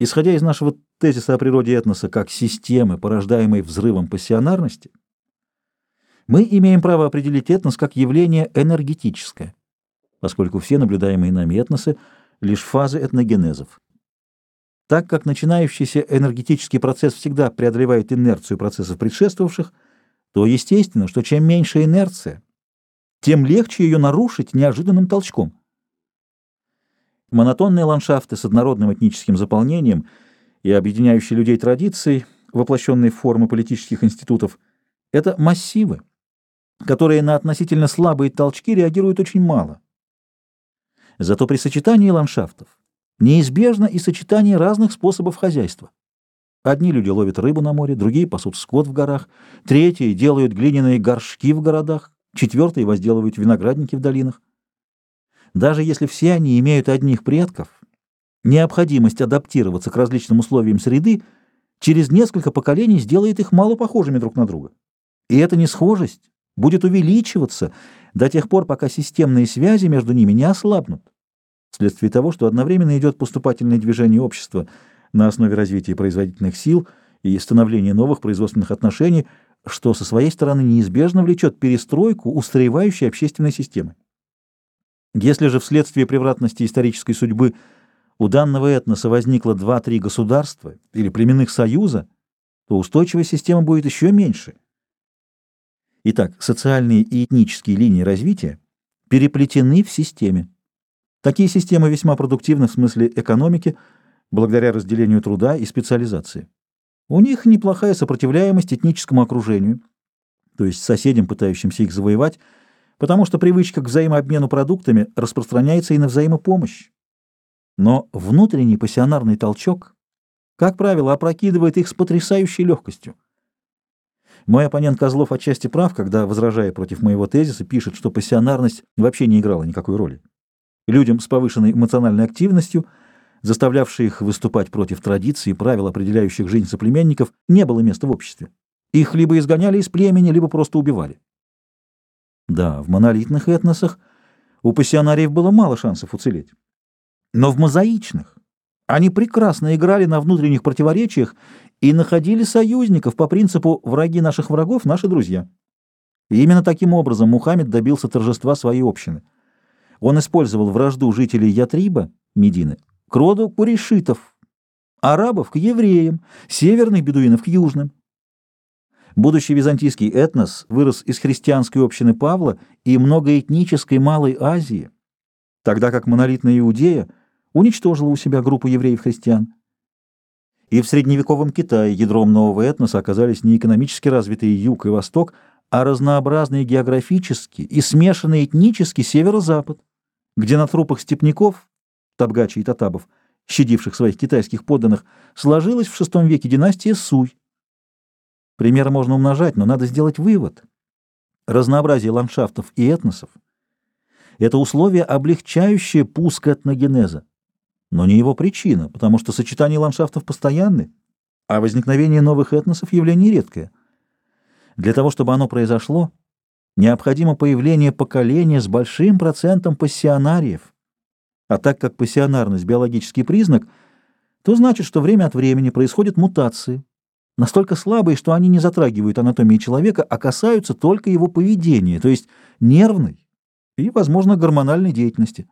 Исходя из нашего тезиса о природе этноса как системы, порождаемой взрывом пассионарности, мы имеем право определить этнос как явление энергетическое, поскольку все наблюдаемые нами этносы — лишь фазы этногенезов. Так как начинающийся энергетический процесс всегда преодолевает инерцию процессов предшествовавших, то естественно, что чем меньше инерция, тем легче ее нарушить неожиданным толчком. Монотонные ландшафты с однородным этническим заполнением и объединяющие людей традицией, воплощенные в формы политических институтов, это массивы, которые на относительно слабые толчки реагируют очень мало. Зато при сочетании ландшафтов неизбежно и сочетание разных способов хозяйства. Одни люди ловят рыбу на море, другие пасут скот в горах, третьи делают глиняные горшки в городах, четвертые возделывают виноградники в долинах. Даже если все они имеют одних предков, необходимость адаптироваться к различным условиям среды через несколько поколений сделает их мало похожими друг на друга. И эта несхожесть будет увеличиваться до тех пор, пока системные связи между ними не ослабнут, вследствие того, что одновременно идет поступательное движение общества на основе развития производительных сил и становления новых производственных отношений, что со своей стороны неизбежно влечет перестройку устаревающей общественной системы. Если же вследствие превратности исторической судьбы у данного этноса возникло два-три государства или племенных союза, то устойчивая система будет еще меньше. Итак, социальные и этнические линии развития переплетены в системе. Такие системы весьма продуктивны в смысле экономики, благодаря разделению труда и специализации. У них неплохая сопротивляемость этническому окружению, то есть соседям, пытающимся их завоевать, потому что привычка к взаимообмену продуктами распространяется и на взаимопомощь. Но внутренний пассионарный толчок, как правило, опрокидывает их с потрясающей легкостью. Мой оппонент Козлов отчасти прав, когда, возражая против моего тезиса, пишет, что пассионарность вообще не играла никакой роли. Людям с повышенной эмоциональной активностью, заставлявшие их выступать против традиций и правил, определяющих жизнь соплеменников, не было места в обществе. Их либо изгоняли из племени, либо просто убивали. Да, в монолитных этносах у пассионариев было мало шансов уцелеть. Но в мозаичных они прекрасно играли на внутренних противоречиях и находили союзников по принципу «враги наших врагов – наши друзья». И именно таким образом Мухаммед добился торжества своей общины. Он использовал вражду жителей Ятриба, Медины, к роду курешитов, арабов к евреям, северных бедуинов к южным. Будущий византийский этнос вырос из христианской общины Павла и многоэтнической Малой Азии, тогда как монолитная Иудея уничтожила у себя группу евреев-христиан. И в средневековом Китае ядром нового этноса оказались не экономически развитые юг и восток, а разнообразные географически и смешанные этнически северо-запад, где на трупах степняков, табгачи и татабов, щадивших своих китайских подданных, сложилась в VI веке династия Суй, Примеры можно умножать, но надо сделать вывод. Разнообразие ландшафтов и этносов — это условие, облегчающее пуск этногенеза, но не его причина, потому что сочетание ландшафтов постоянны, а возникновение новых этносов — явление редкое. Для того, чтобы оно произошло, необходимо появление поколения с большим процентом пассионариев. А так как пассионарность — биологический признак, то значит, что время от времени происходят мутации, настолько слабые, что они не затрагивают анатомии человека, а касаются только его поведения, то есть нервной и, возможно, гормональной деятельности.